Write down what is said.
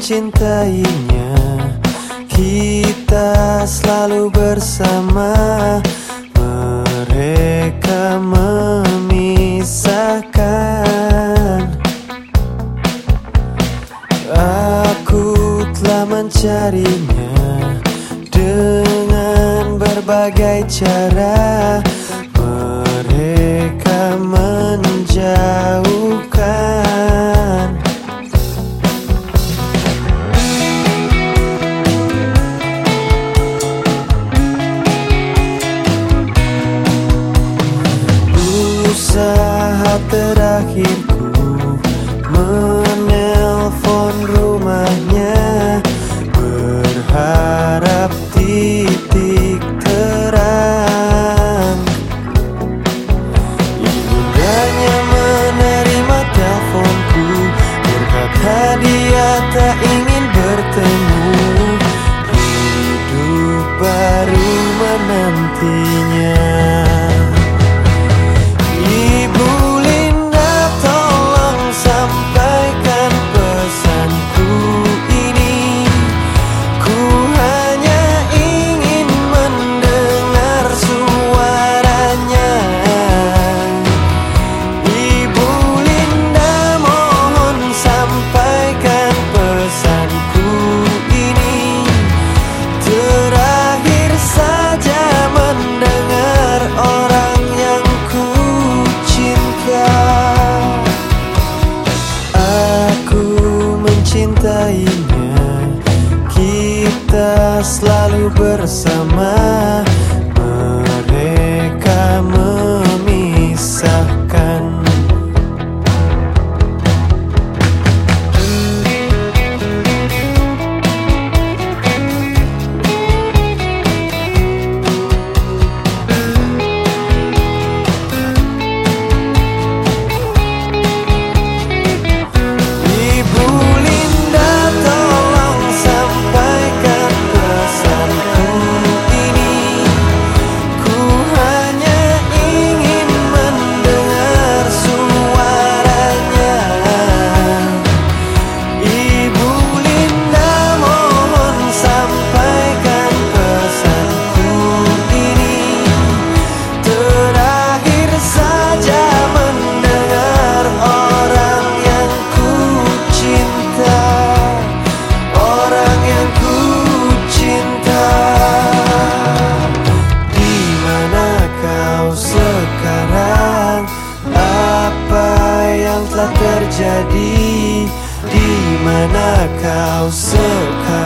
mencintainya. Kita selalu bersama. Mereka memisahkan. Aku telah mencarinya Dengan berbagai cara Usaha terakhirku. Menelpon rumahnya Berharap titik terang. Ibundanya menerima teleponku Berkata dia tak ingin bertemu. Hidup baru menantinya Kita selalu bersama telah terjadi Di mana kau sekarang